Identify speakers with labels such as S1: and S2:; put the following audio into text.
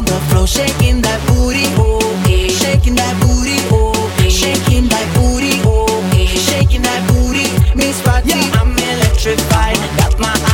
S1: on the floor, shaking that booty, oh, eh. shaking that booty, oh, eh. shaking that booty, oh, eh. shaking that booty. Miss Party, yeah. I'm electrified, got my